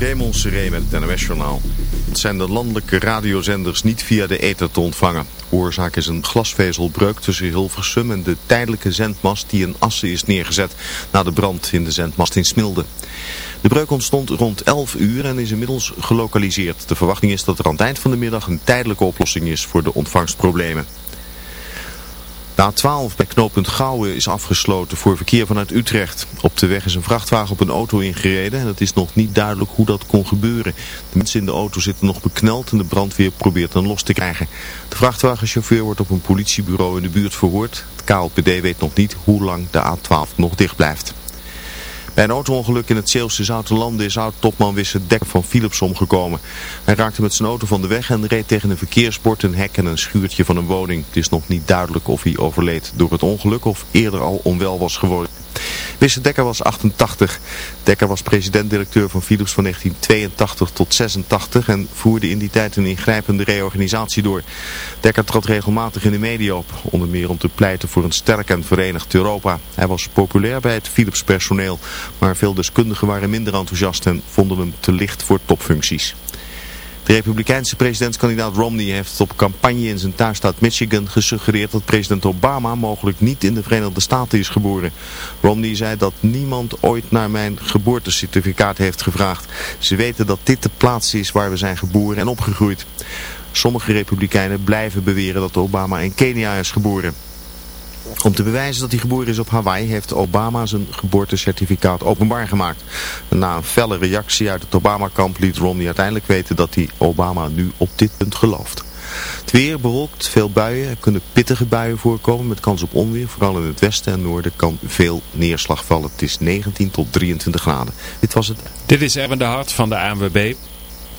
Raymond Seré met het NOS-journaal. Het zijn de landelijke radiozenders niet via de ether te ontvangen. Oorzaak is een glasvezelbreuk tussen Hilversum en de tijdelijke zendmast die in Assen is neergezet na de brand in de zendmast in Smilde. De breuk ontstond rond 11 uur en is inmiddels gelokaliseerd. De verwachting is dat er aan het eind van de middag een tijdelijke oplossing is voor de ontvangstproblemen. De A12 bij knooppunt Gouwen is afgesloten voor verkeer vanuit Utrecht. Op de weg is een vrachtwagen op een auto ingereden en het is nog niet duidelijk hoe dat kon gebeuren. De mensen in de auto zitten nog bekneld en de brandweer probeert hem los te krijgen. De vrachtwagenchauffeur wordt op een politiebureau in de buurt verhoord. Het KLPD weet nog niet hoe lang de A12 nog dicht blijft. Een autoongeluk in het Zeeuwse Zoutelanden is oud-topman Wisse Dekker van Philips omgekomen. Hij raakte met zijn auto van de weg en reed tegen een verkeersbord, een hek en een schuurtje van een woning. Het is nog niet duidelijk of hij overleed door het ongeluk of eerder al onwel was geworden. Wisse Dekker was 88. Dekker was president-directeur van Philips van 1982 tot 86 en voerde in die tijd een ingrijpende reorganisatie door. Dekker trad regelmatig in de media op, onder meer om te pleiten voor een sterk en verenigd Europa. Hij was populair bij het Philips personeel, maar veel deskundigen waren minder enthousiast en vonden hem te licht voor topfuncties. De republikeinse presidentskandidaat Romney heeft op campagne in zijn thuisstaat Michigan gesuggereerd dat president Obama mogelijk niet in de Verenigde Staten is geboren. Romney zei dat niemand ooit naar mijn geboortecertificaat heeft gevraagd. Ze weten dat dit de plaats is waar we zijn geboren en opgegroeid. Sommige republikeinen blijven beweren dat Obama in Kenia is geboren. Om te bewijzen dat hij geboren is op Hawaii heeft Obama zijn geboortecertificaat openbaar gemaakt. Na een felle reactie uit het Obama-kamp liet Romney uiteindelijk weten dat hij Obama nu op dit punt gelooft. Het weer bewolkt, veel buien. Er kunnen pittige buien voorkomen met kans op onweer. Vooral in het westen en noorden kan veel neerslag vallen. Het is 19 tot 23 graden. Dit was het. Dit is Erwin de Hart van de ANWB.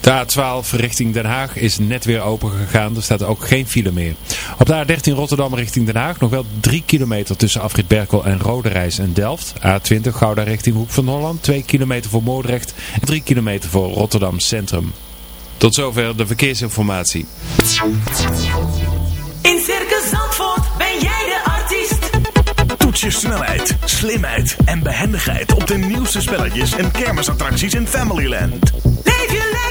De A12 richting Den Haag is net weer open gegaan. Er staat ook geen file meer. Op de A13 Rotterdam richting Den Haag nog wel 3 kilometer tussen Afrit Berkel en Roderijs en Delft. A20 Gouda richting Hoek van Holland. 2 kilometer voor Moordrecht en 3 kilometer voor Rotterdam Centrum. Tot zover de verkeersinformatie. In Circus Zandvoort ben jij de artiest. Toets je snelheid, slimheid en behendigheid op de nieuwste spelletjes en kermisattracties in Familyland. Leef je lekker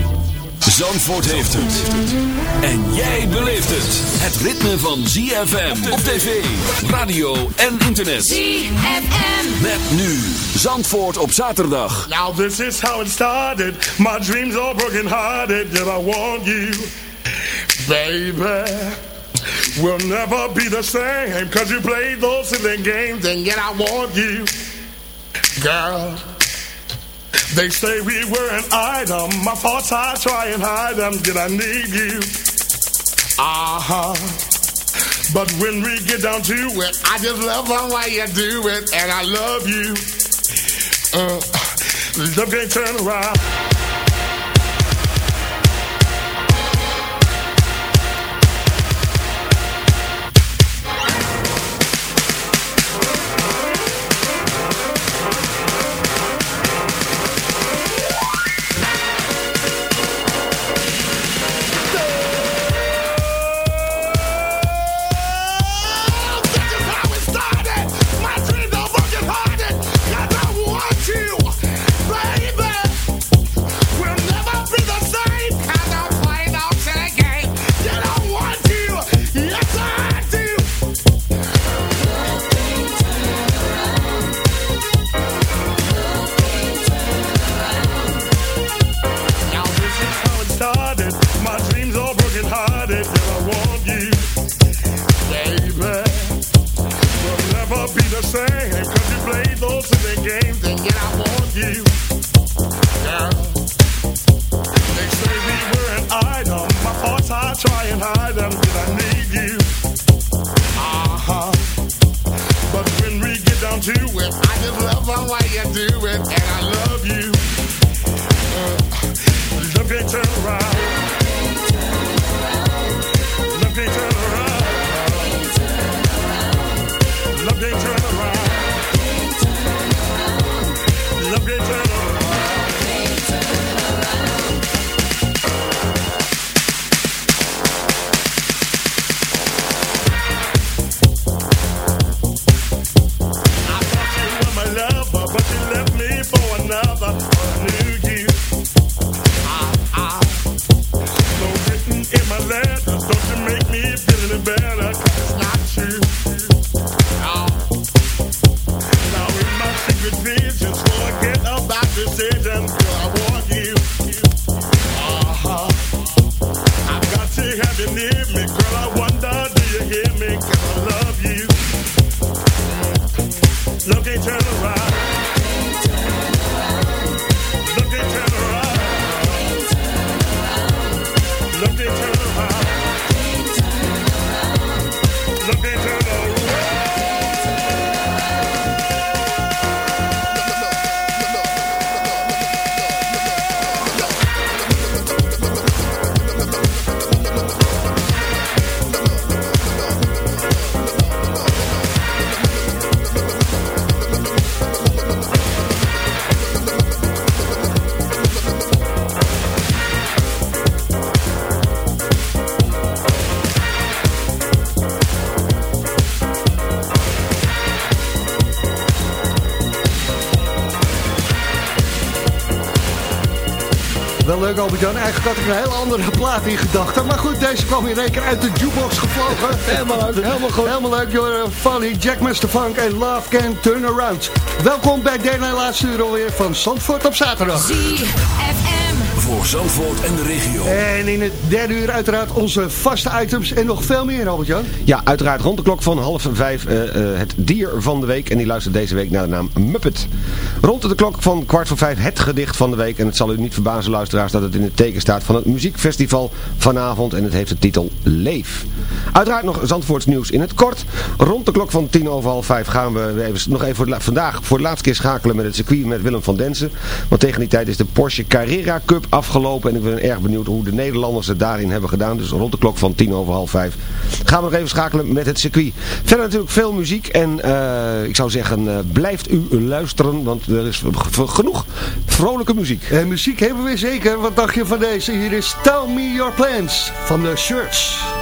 Zandvoort heeft het. En jij beleeft het. Het ritme van ZFM op tv, radio en internet. ZFM. Met nu Zandvoort op zaterdag. Now this is how it started. My dreams are broken hearted. Yet I want you, baby. We'll never be the same. Cause you played those silly games. And yet I want you, girl. They say we were an item. My thoughts I try and hide them. Did I need you. Uh-huh. But when we get down to it, I just love the way you do it, and I love you. Uh, love can't turn around. Leuk Albert-Jan. Eigenlijk had ik een hele andere plaat in gedachten. Maar goed, deze kwam in één keer uit de jukebox gevlogen. helemaal leuk. Helemaal goed. Helemaal leuk. Joh, Funny, Jack Mr. Funk en Love Can Turn Around. Welkom bij derde laatste uur alweer van Zandvoort op zaterdag. ZFM. Voor Zandvoort en de regio. En in het derde uur uiteraard onze vaste items en nog veel meer Albert-Jan. Ja, uiteraard rond de klok van half vijf eh, eh, het dier van de week. En die luistert deze week naar de naam Muppet. Rond de klok van kwart voor vijf het gedicht van de week. En het zal u niet verbazen luisteraars dat het in het teken staat van het muziekfestival vanavond. En het heeft de titel Leef. Uiteraard nog Zandvoorts nieuws in het kort. Rond de klok van tien over half vijf gaan we even, nog even voor de vandaag voor de laatste keer schakelen met het circuit met Willem van Densen. Want tegen die tijd is de Porsche Carrera Cup afgelopen. En ik ben erg benieuwd hoe de Nederlanders het daarin hebben gedaan. Dus rond de klok van tien over half vijf gaan we nog even schakelen met het circuit. Verder natuurlijk veel muziek. En eh, ik zou zeggen, eh, blijft u luisteren. Want er is genoeg vrolijke muziek. En muziek hebben we zeker. Wat dacht je van deze? Hier is Tell Me Your Plans van de Shirts.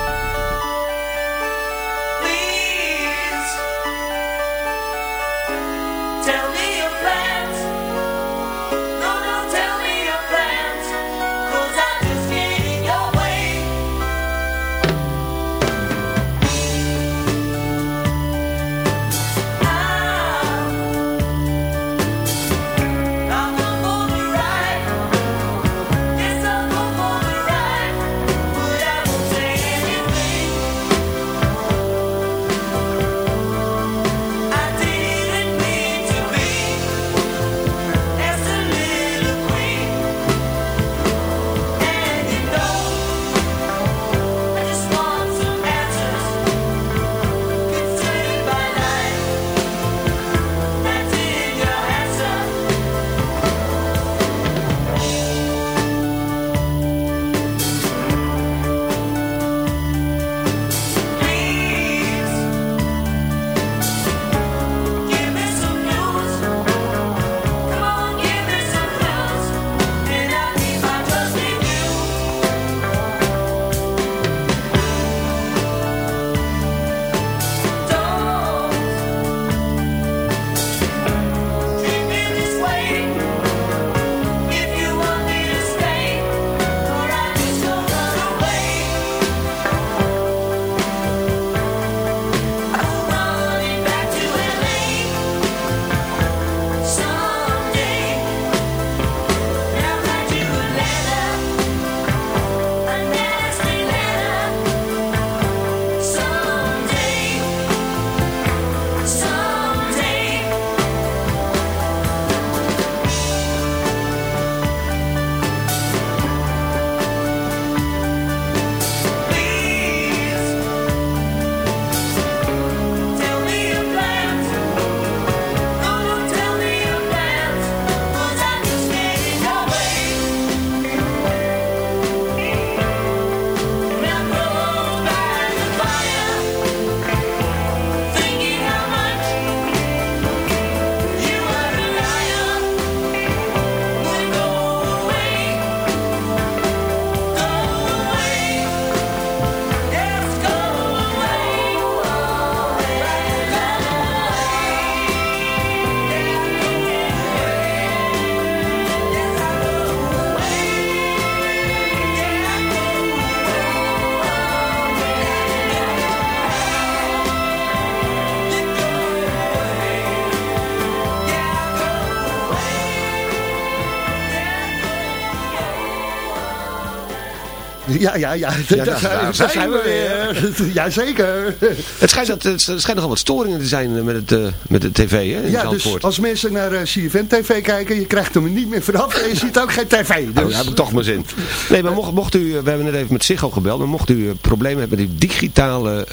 Ja, ja, ja. daar- daar, zijn- we we weer. Jazeker. Het schijnt, dat, het schijnt nogal wat storingen te zijn met, het, eh, met de tv hè, in Ja, dus als mensen naar eh, CFM TV kijken, je krijgt hem er niet meer vanaf en je ziet ook geen tv. Nou, Dus. daar heb ik toch mijn zin. Nee, maar mocht, mocht u, eh, we hebben net even met Ziggo gebeld, maar mocht u problemen hebben met die digitale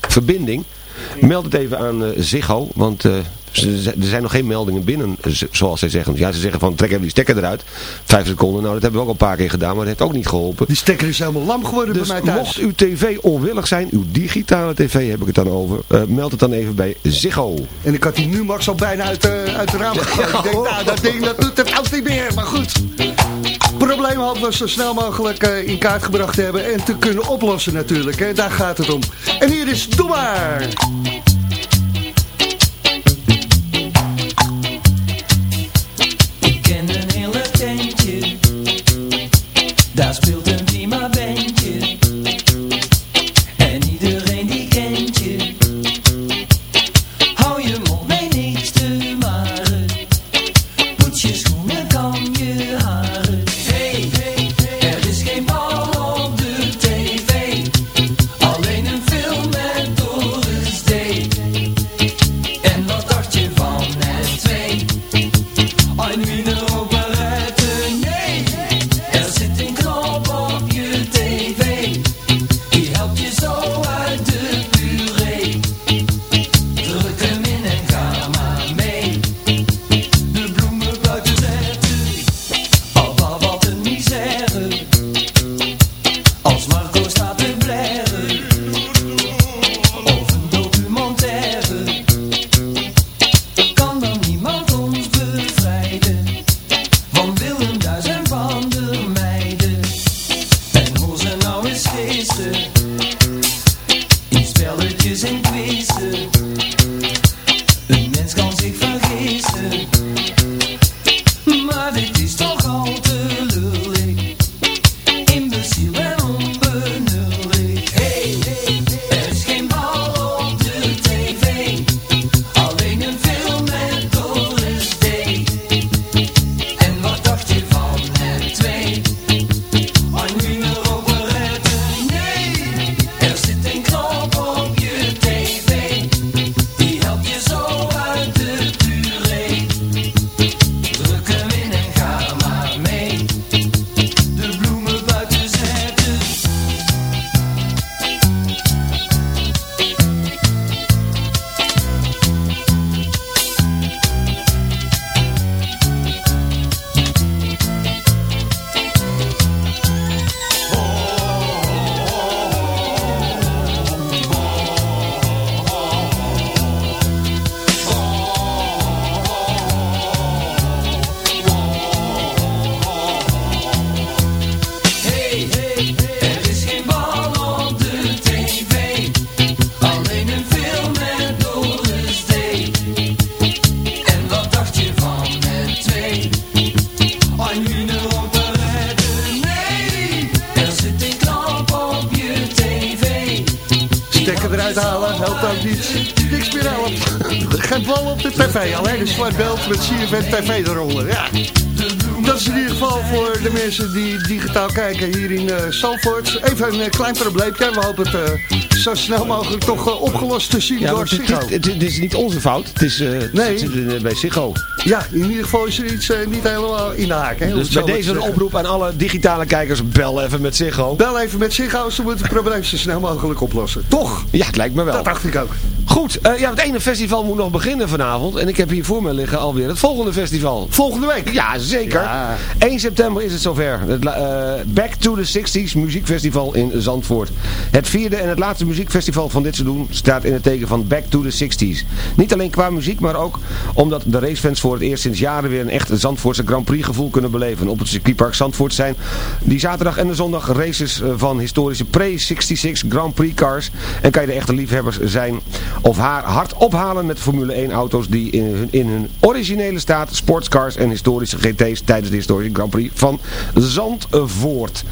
verbinding, meld het even aan Ziggo, want er zijn nog geen meldingen binnen, eh, zoals zij zeggen. Ja, ze zeggen van trek even die stekker eruit, vijf seconden, nou dat hebben we ook al een paar keer gedaan, maar dat heeft ook niet geholpen. Die stekker is helemaal lam geworden Dus bij mij thuis. mocht uw tv onwillig zijn, uw digitale tv heb ik het dan over, eh, meld het dan even bij Ziggo. En ik had die Numax al bijna uit, eh, uit de raam gegooid. Ik denk, nou, dat ding dat doet het ook niet meer. Maar goed, probleem hopen we zo snel mogelijk in kaart gebracht te hebben. En te kunnen oplossen natuurlijk. Hè. Daar gaat het om. En hier is Doe maar. Daar Stekker eruit halen, helpt ook niet. Niks meer helpt. Geen bal op de tv, alleen een zwart beeld met CFM TV eronder. Ja. Dat is in ieder geval voor de mensen die digitaal kijken hier in uh, Zandvoort. Even een eh, klein probleempje. We hopen het eh, zo snel mogelijk toch eh, opgelost te zien Ja, door Ziggo. het, het, het is niet onze fout, het is, eh, Nee. het zit eh, bij Ziggo. Ja, in ieder geval is er iets eh, niet helemaal in de haak. Hè, Dus bij deze een oproep aan alle digitale kijkers, bel even met Ziggo. Bel even met Ziggo, ze moeten het probleem zo snel mogelijk oplossen. Toch? Ja, het lijkt me wel. Dat dacht ik ook. Goed, eh, ja, het ene festival moet nog beginnen vanavond. En ik heb hier voor me liggen alweer het volgende festival. Volgende week. Ja, zeker. Ja. 1 september is het zover. Het eh, Back to the 60s muziekfestival in Zandvoort. Het vierde en het laatste muziekfestival van dit seizoen staat in het teken van Back to the 60s. Niet alleen qua muziek, maar ook omdat de racefans voor het eerst sinds jaren weer een echt Zandvoortse Grand Prix gevoel kunnen beleven. Op het circuitpark Zandvoort zijn die zaterdag en de zondag races eh, van historische pre-66 Grand Prix cars. En kan je de echte liefhebbers zijn of haar hart ophalen met Formule 1 auto's die in hun, in hun originele staat sportscars en historische GT's tijdens de historische Grand Prix van Zandvoort.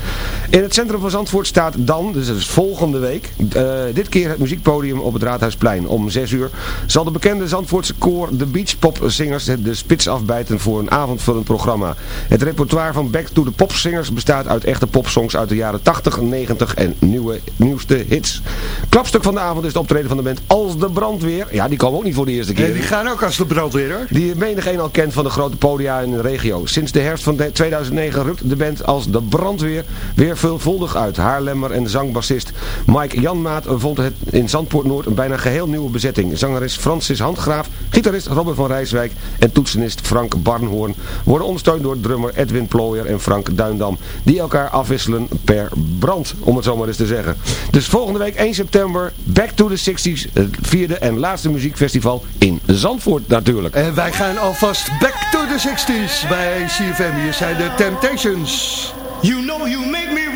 In het centrum van Zandvoort staat dan, dus dat is volgende week, eh, dit keer het muziekpodium op het Raadhuisplein. Om 6 uur zal de bekende Zandvoortse koor de Beach Pop Singers de spits afbijten voor een avondvullend programma. Het repertoire van Back to the Pop Singers bestaat uit echte popsongs uit de jaren 80, 90 en nieuwe, nieuwste hits. Klapstuk van de avond is het optreden van de band Als de Brandweer. Ja, die komen ook niet voor de eerste keer. Nee, die gaan ook als de brandweer hoor. Die menig een al kent van de grote podia in de regio. Sinds de herfst van de 2009 rukt de band als de brandweer weer veelvuldig uit. Haarlemmer en zangbassist Mike Janmaat vond het in Zandpoort Noord een bijna geheel nieuwe bezetting. Zangeres Francis Handgraaf, gitarist Robert van Rijswijk en toetsenist Frank Barnhoorn worden ondersteund door drummer Edwin Plooyer en Frank Duindam. Die elkaar afwisselen per brand, om het zo maar eens te zeggen. Dus volgende week 1 september, Back to the 60s, het vierde en laatste muziekfestival in Zandvoort natuurlijk. En wij gaan alvast back to the 60s bij CFM. Hier zijn de Temptations. You know you make me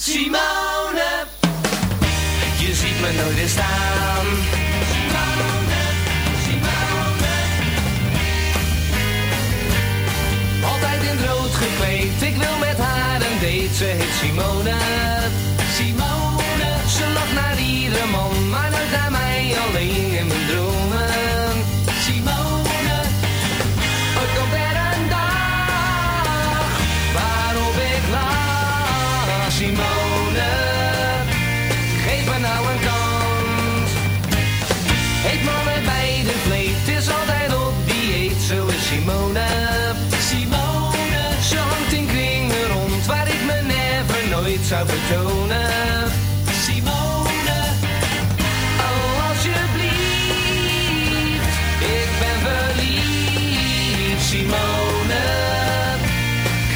Simone, je ziet me nooit weer staan. Simone, Simone. Altijd in rood gekleed, ik wil met haar een date, ze heet. Simone, Simone, oh alsjeblieft, ik ben verliefd. Simone,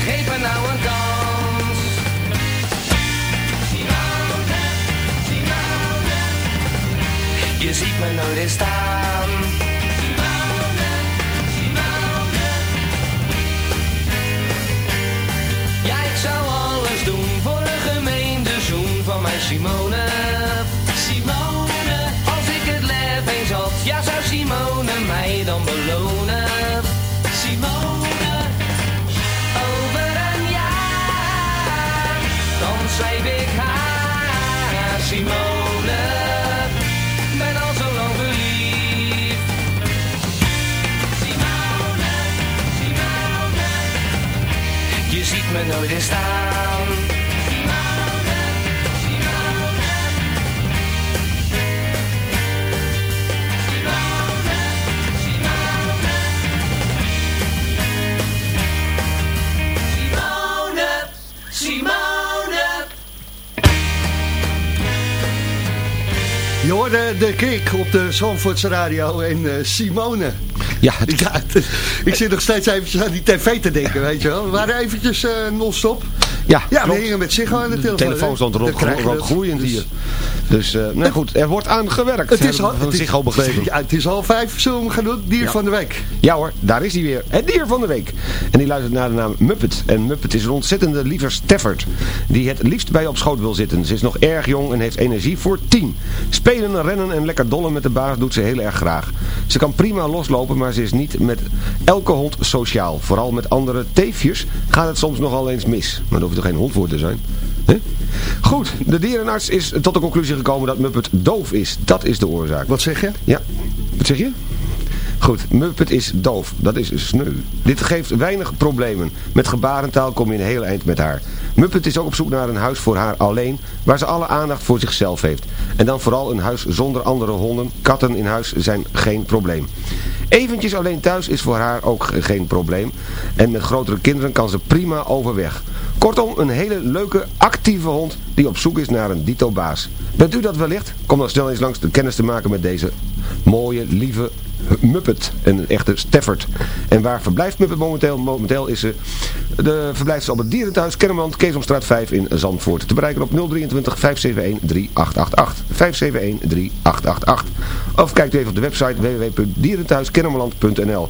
geef me nou een kans. Je ziet me nooit eens staan. Simone mij dan belonen. Simone, over een jaar, dan schrijf ik haar. Simone, ben al zo lang verliefd. Simone, Simone. Je ziet me nooit eens staan. Hoorde de kick op de Zandvoortse radio en eh, Simone. Ja, ik zit nog steeds eventjes aan die tv te denken, weet je wel. We waren eventjes eh, non-stop. Ja, Ja, we hingen met Ziggo aan de De telefoon. telefoon hè. stond rood dat. gloeiend Dus- hier. Dus, eh nou goed, er wordt aan gewerkt. Het is, al, het, is, zich al begrepen. ja, het is al vijf. Zullen we gaan doen? Dier van de week. Ja hoor, daar is hij weer. Het dier van de week. En die luistert naar de naam Muppet. En Muppet is een ontzettende liever Stafford. Die het liefst bij je op schoot wil zitten. Ze is nog erg jong en heeft energie voor 10. Spelen, rennen en lekker dollen met de baas doet ze heel erg graag. Ze kan prima loslopen, maar ze is niet met elke hond sociaal. Vooral met andere teefjes gaat het soms nogal eens mis. Maar daar hoef je toch geen hond voor te zijn? Goed, de dierenarts is tot de conclusie gekomen dat Muppet doof is. Dat is de oorzaak. Wat zeg je? Ja, wat zeg je? Goed, Muppet is doof. Dat is sneu. Dit geeft weinig problemen. Met gebarentaal kom je een heel eind met haar. Muppet is ook op zoek naar een huis voor haar alleen, waar ze alle aandacht voor zichzelf heeft. En dan vooral een huis zonder andere honden. Katten in huis zijn geen probleem. Eventjes alleen thuis is voor haar ook ge- geen probleem. En met grotere kinderen kan ze prima overweg. Kortom, een hele leuke, actieve hond die op zoek is naar een dito-baas. Bent u dat wellicht? Kom dan snel eens langs de kennis te maken met deze mooie, lieve Muppet. Een echte Stafford. En waar verblijft Muppet momenteel? Momenteel is ze... De verblijft ze op het dierenthuis Kennemerland, Keesomstraat 5 in Zandvoort. Te bereiken op 023 571 3888. 571 3888. Of kijkt u even op de website www.dierenthuiskennemerland.nl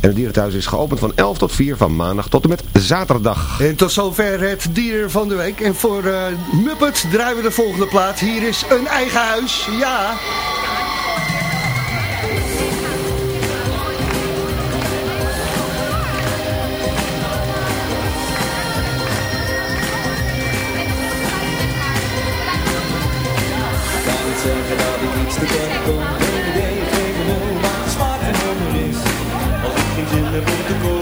En het dierenthuis is geopend van 11 tot 4 van maandag tot en met zaterdag. En tot zover het dier van de week. En voor eh Muppet draaien we de volgende plaat. Hier is een eigen huis. Ja. Iets te kennen kom. Geen idee, geen benul, wat de smaak nummer is. Als ik geen zin heb om te koken,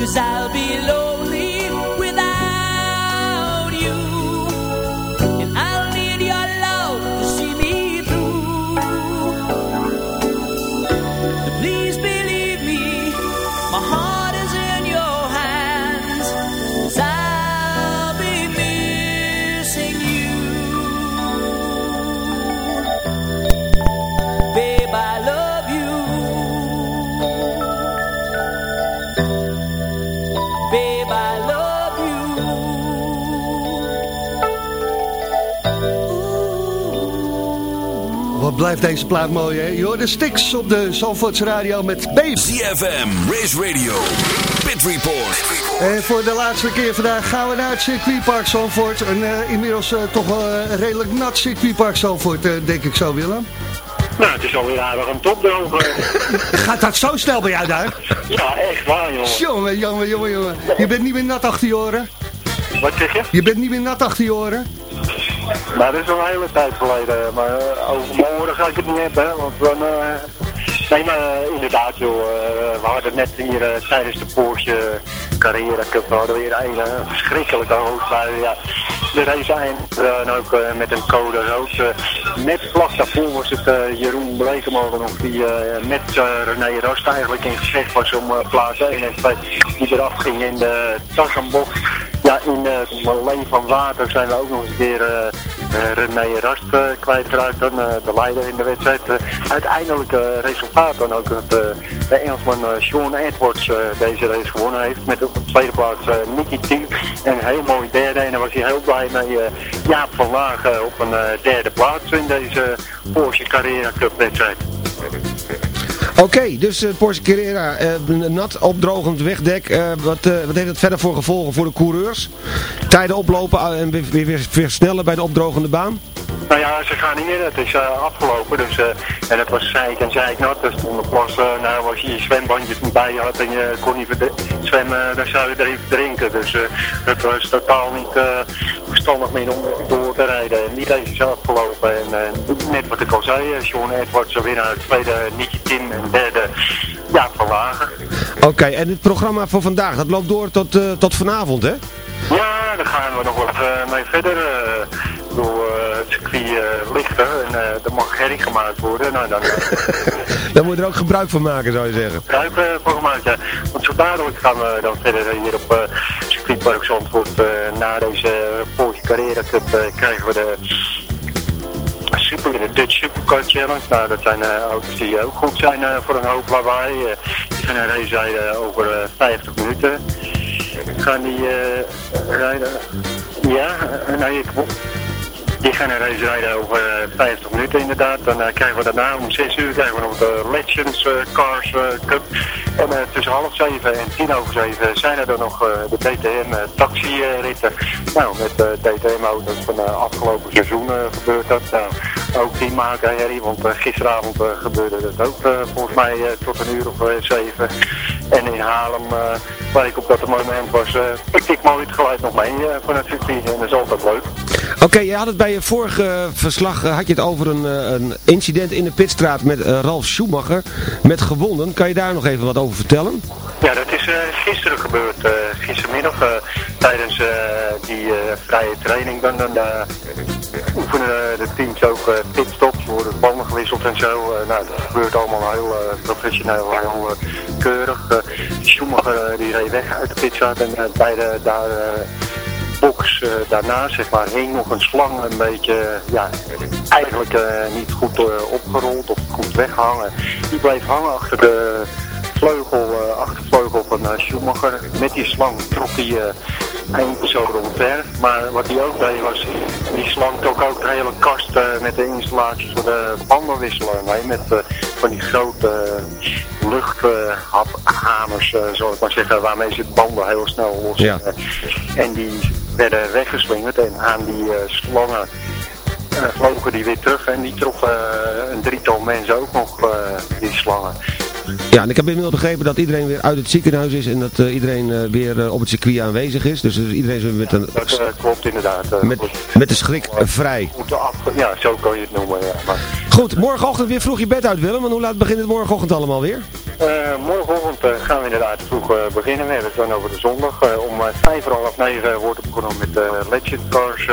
Cause I'll be lonely blijft deze plaat mooi, hè? Je hoort de Sticks op de Zandvoorts Radio met Babe. CFM, Race Radio, Pit Report. En voor de laatste keer vandaag gaan we naar het circuitpark Zandvoort. Een eh, inmiddels eh, toch wel eh, redelijk nat circuitpark Zandvoort, eh, denk ik zo, Willem. Nou, het is alweer aardig een topdroog. Gaat dat zo snel bij jou daar? ja, echt waar, jongen. Jongen, jongen, jongen, jongen. Je bent niet meer nat achter je oren? Wat zeg je? Je bent niet meer nat achter je oren? Nou, dat is al een hele tijd geleden. Maar eh, over morgen ga ik het niet hebben, want dan... eh, Nee, maar eh, inderdaad, joh. we hadden net hier tijdens de Porsche Carrera Cup we hadden weer een verschrikkelijke hoofdbui. Ja, de race eindigde dan ook met een code rood. Net vlak daarvoor was het Jeroen Blekemolen nog die met René Rast eigenlijk in gevecht was om plaats 1 en 2 die eraf ging in de Tassenbocht. In Leen van Water zijn we ook nog eens een keer eh, eh, René Rast uh, kwijtgeraakt, dan, de leider in de wedstrijd. Uh, uiteindelijk uh, resultaat dan ook dat uh, de Engelsman Sean Edwards deze race gewonnen heeft. Met op de tweede plaats Nicky T. En een heel mooi derde. En daar was hij heel blij mee. Jaap van Laag op een derde plaats in deze Porsche Carrera Cup wedstrijd. Oké, dus uh, Porsche Carrera, uh, nat opdrogend wegdek. Uh, wat, wat heeft het verder voor gevolgen voor de coureurs? Tijden oplopen en weer, weer, bij de opdrogende baan? Nou ja, ze gaan niet meer. Het is afgelopen. Dus, en het was zeik en zeik nat. Er stonden. Uh, nou, als je je zwembandjes niet bij had en je kon niet zwemmen, dan zou je er even drinken. Dus het was totaal niet verstandig meer om door te rijden. En die race is afgelopen. En net wat ik al zei, Sean Edwards winnaar. Tweede Nicky Tim en derde Jaap van Lager. Oké, okay, en het programma voor vandaag, dat loopt door tot, tot vanavond, hè? Ja, daar gaan we nog even mee verder. door het circuit lichten en er mag herrie gemaakt worden. Nou, dan, dan moet je er ook gebruik van maken, zou je zeggen. Gebruik van gemaakt, ja. Want zo dadelijk gaan we dan verder hier op circuitpark Zandvoort. na deze Porsche Carrera Cup krijgen we de super, de Dutch Supercar Challenge. Nou, dat zijn auto's die ook goed zijn voor een hoop lawaai. die gaan een race over 50 minuten. Gaan die rijden... Ja, nou, ik, die gaan een race rijden over uh, 50 minuten inderdaad. Dan uh, krijgen we daarna om 6 uur krijgen we nog de Legends uh, Cars Cup. En tussen half 7 en 10 over 7 zijn er dan nog de DTM taxi-ritten. Nou, met DTM-auto's van afgelopen seizoen gebeurt dat. Nou, ook die maken herrie, want gisteravond gebeurde dat ook volgens mij tot een uur of 7. En in Haarlem, waar ik op dat moment was, pikte ik mooi het geluid nog mee van het circuit. En dat is altijd leuk. Oké, okay, je had het bij je vorige verslag, had je het over een, een incident in de pitstraat met Ralf Schumacher met gewonden. Kan je daar nog even wat over vertellen? Ja, dat is uh, gisteren gebeurd. Uh, gistermiddag tijdens die vrije training. Dan, dan oefenen de teams ook pitstops, worden banden gewisseld en zo. nou, dat gebeurt allemaal heel professioneel, heel keurig. Schumacher die reed weg uit de pitstraat en bij de, daar box daarnaast, zeg maar, hing nog een slang een beetje, ja, eigenlijk niet goed opgerold of goed weghangen. Die bleef hangen achter de vleugel, achtervleugel van Schumacher. Met die slang trok hij één persoon omver. Maar wat hij ook deed was, die slang trok ook de hele kast met de installaties voor de bandenwisselen mee. Met van die grote luchthamers, zal ik maar zeggen, waarmee ze de banden heel snel los. Ja. en die werden weggeslingerd en aan die slangen vlogen die weer terug en die troffen een drietal mensen ook nog, die slangen. Ja, en ik heb inmiddels begrepen dat iedereen weer uit het ziekenhuis is en dat eh, iedereen eh, weer eh, op het circuit aanwezig is. Dus, dus iedereen is weer met, een, Dat klopt inderdaad. met, met de schrik vrij. Af, ja, zo kan je het noemen. Ja. Maar, Goed, morgenochtend weer vroeg je bed uit Willem, want hoe laat begint het morgenochtend allemaal weer? morgenochtend gaan we inderdaad vroeg beginnen. We hebben het dan over de zondag. Om vijf voor half negen wordt er begonnen met de Legend Cars.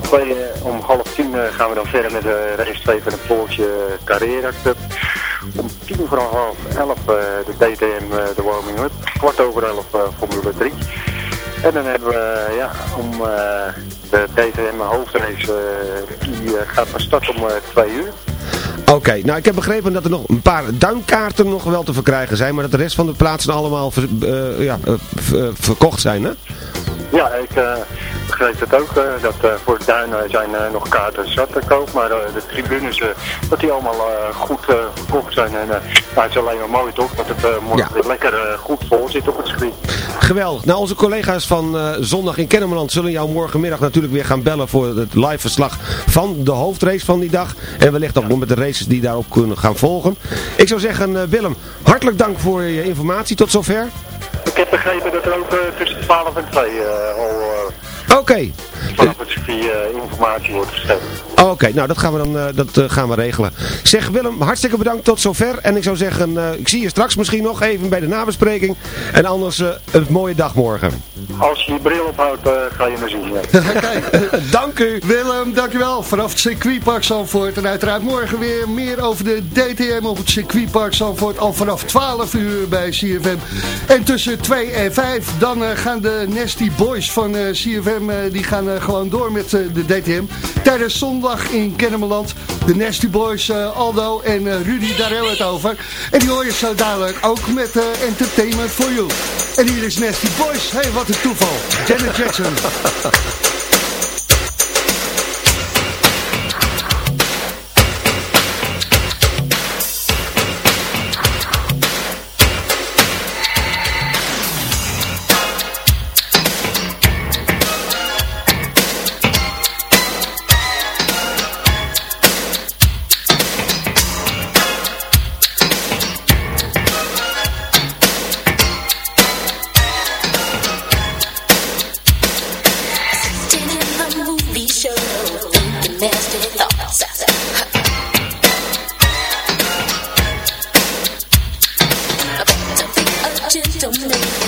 Twee, om half tien gaan we dan verder met de race 2 van het poortje Carrera Cup. Om tien voor half elf eh, de DTM, eh, de warming up. Kwart over elf eh, Formule 3. En dan hebben we ja, om de DTM hoofdrace, die gaat van start om twee uur. Oké, nou ik heb begrepen dat er nog een paar duimkaarten nog wel te verkrijgen zijn, maar dat de rest van de plaatsen allemaal ja, verkocht zijn, hè? Ja, ik eh, begreep het ook, eh, dat eh, voor de duinen zijn nog kaarten zat te koop, maar de tribunes, dat die allemaal goed verkocht zijn. En het is alleen maar mooi toch, dat het morgen Ja. weer lekker goed vol zit op het circuit. Geweldig. Nou, onze collega's van zondag in Kennemerland zullen jou morgenmiddag natuurlijk weer gaan bellen voor het live verslag van de hoofdrace van die dag. En wellicht ook nog met de races die daarop kunnen gaan volgen. Ik zou zeggen, Willem, hartelijk dank voor je informatie tot zover. Heb begrepen dat er ook eh, tussen 12 en 2 eh, al eh, Oké. Vanaf het circuit eh, informatie wordt gesteld. Oké, nou dat gaan we dan eh, dat, eh, gaan we regelen. Zeg Willem, hartstikke bedankt tot zover. En ik zou zeggen, eh, ik zie je straks misschien nog even bij de nabespreking. En anders een mooie dag morgen. Als je je bril ophoudt, eh, ga je me zien. ja. Kijk, Dank u. Willem, dankjewel. Vanaf het circuitpark Zandvoort. En uiteraard morgen weer meer over de DTM op het circuitpark Zandvoort. Al vanaf 12 uur bij CFM. En tussen 2 en 5 dan eh, gaan de Nasty Boys van eh, CFM... eh, die gaan gewoon door met eh, de DTM. Tijdens zondag in Kennemerland. De Nasty Boys, eh, Aldo en eh, Rudy, daar hebben we het over. En die hoor je zo dadelijk ook met Entertainment for You. En hier is Nasty Boys. hey, wat een toeval. Janet Jackson.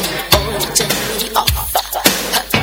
you turn me.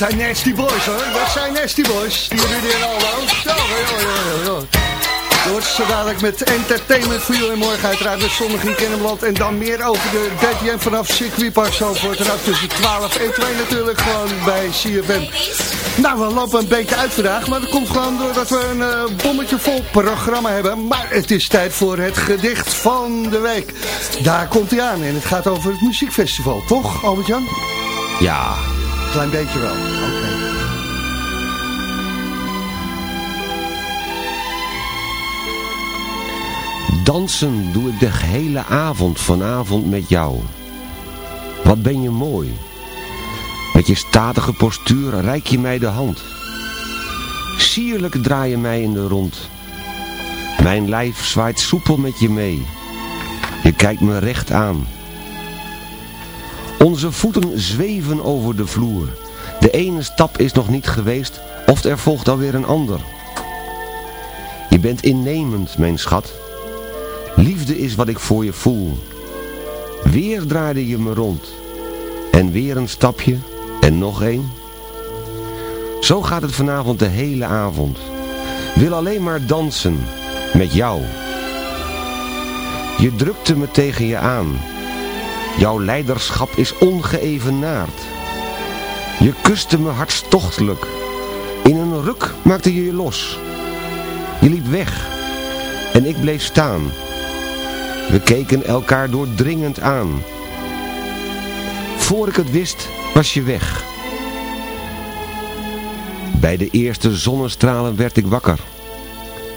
Zijn Nasty Boys hoor. Dat zijn Nasty Boys. Die Rudy en Aldo. Zo, joh, joh, dadelijk met Entertainment voor jullie. Morgen uiteraard met Zondag in Kennemerland. En dan meer over de DTM vanaf circuitpark Zandvoort. En tussen 12 en 2 natuurlijk gewoon bij CFM. Nou, we lopen een beetje uit vandaag. Maar dat komt gewoon doordat we een eh, bommetje vol programma hebben. Maar het is tijd voor het gedicht van de week. Daar komt hij aan. En het gaat over het muziekfestival. Toch, Albert-Jan? Ja, Klein beetje wel. Dansen doe ik de hele avond vanavond met jou. Wat ben je mooi. Met je statige postuur reik je mij de hand. Sierlijk draai je mij in de rond. Mijn lijf zwaait soepel met je mee. Je kijkt me recht aan. Onze voeten zweven over de vloer. De ene stap is nog niet geweest, of er volgt alweer een ander. Je bent innemend, mijn schat. Liefde is wat ik voor je voel. Weer draaide je me rond. En weer een stapje. En nog één. Zo gaat het vanavond de hele avond. Wil alleen maar dansen. Met jou. Je drukte me tegen je aan. Jouw leiderschap is ongeëvenaard. Je kuste me hartstochtelijk. In een ruk maakte je je los. Je liep weg. En ik bleef staan. We keken elkaar doordringend aan. Voor ik het wist, was je weg. Bij de eerste zonnestralen werd ik wakker.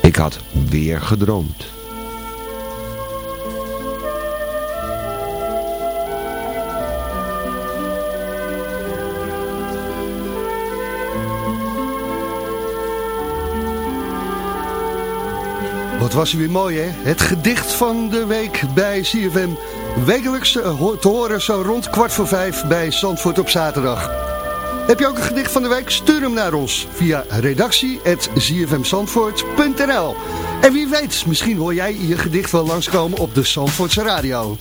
Ik had weer gedroomd. Wat was hij weer mooi, hè? Het gedicht van de week bij CFM. Wekelijks eh, te horen zo rond kwart voor vijf bij Zandvoort op zaterdag. Heb je ook een gedicht van de week? Stuur hem naar ons via redactie.zfmzandvoort.nl En wie weet, misschien hoor jij je gedicht wel langskomen op de Zandvoortse radio.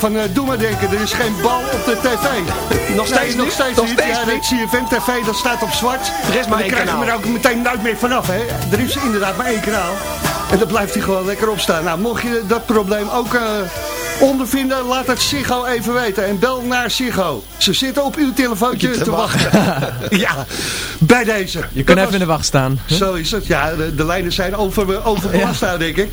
Van eh, Doe maar denken. Er is geen bal op de tv. Nog steeds Nee, nog steeds Nog niet. ja, niet? CFM TV, dat staat op zwart. Er is maar dan één krijg je er ook meteen nooit meer vanaf. Hè. Er is inderdaad maar één kanaal. En dan blijft hij gewoon lekker opstaan. Nou, mocht je dat probleem ook eh, ondervinden, laat het Ziggo even weten. En bel naar Ziggo. Ze zitten op uw telefoontje te, Te wachten. ja, bij deze. Je Dat kunt was- even in de wacht staan. Zo is het. Ja, de, de lijnen zijn over, overbelast daar, denk ik.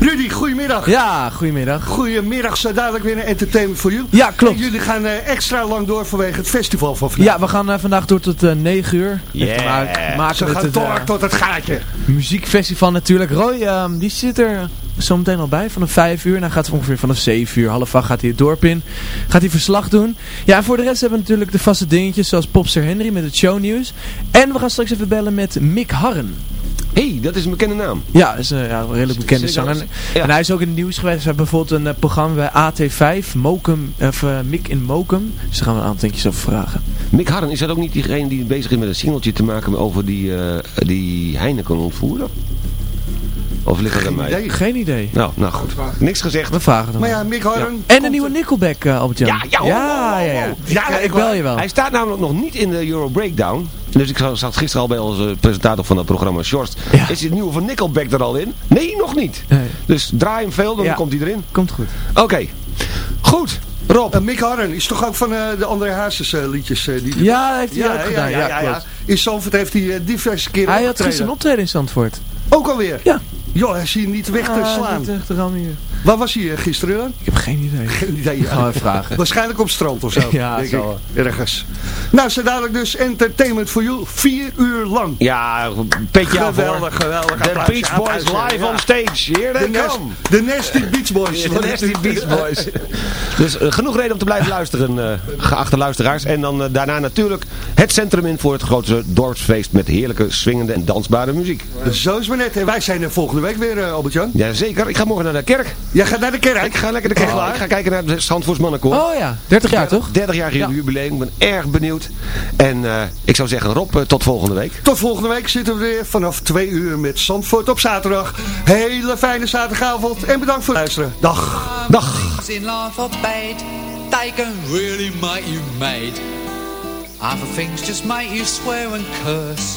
Rudy, goedemiddag. Ja, goedemiddag. Goedemiddag, zo dadelijk weer een entertainment voor jullie. Ja, klopt. En jullie gaan eh, extra lang door vanwege het festival van vandaag. Ja, we gaan eh, vandaag door tot eh 9 uur. Yeah. We maken, Ze gaan het door tot het gaatje. muziekfestival natuurlijk. Roy, ehm, die zit er zometeen al bij vanaf 5 uur. En dan gaat het ongeveer vanaf 7 uur, half 8 gaat hij het dorp in. Gaat hij verslag doen. Ja, en voor de rest hebben we natuurlijk de vaste dingetjes zoals Popster Henry met het shownieuws. En we gaan straks even bellen met Mick Harren. hey, dat is een bekende naam. Ja, is een, ja, een redelijk bekende zanger. Ja. En hij is ook in het nieuws geweest. We hebben bijvoorbeeld een eh, programma bij AT5, Mokum, of eh, Mick in Mokum. Dus daar gaan we een aantal dingetjes over vragen. Mick Harren, is dat ook niet diegene die bezig is met een singeltje te maken over die, eh, die Heineken ontvoeren? Of ligt dat aan mij? idee. Geen idee. Nou, nou goed. Niks gezegd. We vragen het Maar ja, Mick Harren... En een nieuwe Nickelback, eh Albert-Jan. Ja, ja, ja, ja, ja. Ja, ik bel je wel. Hij staat namelijk nog niet in de Euro Breakdown. Dus ik zat gisteren al bij onze presentator van het programma Shorst. Ja. Is het nieuwe van Nickelback er al in? Nee, nog niet. Nee. Dus draai hem veel, dan Ja. komt hij erin. Komt goed. Oké. Goed. Rob. Eh, Mick Harren is toch ook van eh, de André Hazes eh, liedjes? eh, die Ja, heeft hij ja, ook ja, gedaan. Ja, ja. In Zandvoort heeft hij eh, diverse keren Hij had gisteren een optreden in Zandvoort. Ook alweer? Ja. Joh, hij is hier niet weg te Ah, slaan. niet te hier. Waar was hij eh, gisteren dan? Ik heb geen idee. Geen idee. Gaan we even vragen. Waarschijnlijk op het strand of zo. Ja, denk zo. ik. Ergens. Nou, zo dadelijk dus entertainment voor jou. Vier uur lang. Ja, petje af. Geweldig, geweldig. De Beach Boys live ja. on stage. Here De, they nest, come. de Nasty Beach Boys. De Nasty Beach Boys. Dus eh, genoeg reden om te blijven luisteren, eh, geachte luisteraars. En dan daarna natuurlijk het centrum in voor het grote dorpsfeest met heerlijke swingende en dansbare muziek. Zo is maar net. En wij zijn er volgende week weer, eh, Albert-Jan. Jazeker, ik ga morgen naar de kerk. Jij gaat naar de kerk. Ik ga lekker de kerk. Oh, ik ga kijken naar het Zandvoorts Mannenkoor. Oh ja, 30 jaar toch? 30 jaar Ja. jubileum. Ik ben erg benieuwd. En eh, ik zou zeggen, Rob, eh, tot volgende week. Tot volgende week zitten we weer vanaf twee uur met Zandvoort op zaterdag. Hele fijne zaterdagavond en bedankt voor het luisteren. Dag. Dag. Things in life are bad. They can really make you mad. Other things just make you swear and curse.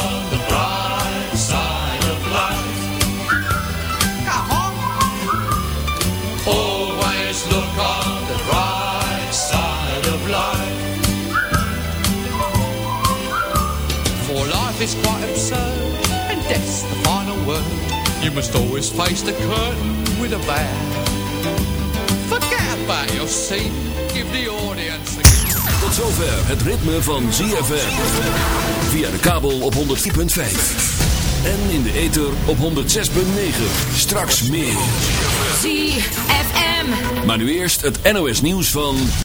is quite absurd, and death's the final word. You must always face the curtain with a bow. Forget about your seat, give the audience a Tot zover het ritme van ZFM. Via de kabel op 104.5. En in de ether op 106.9. Straks meer. ZFM. Maar nu eerst het NOS nieuws van...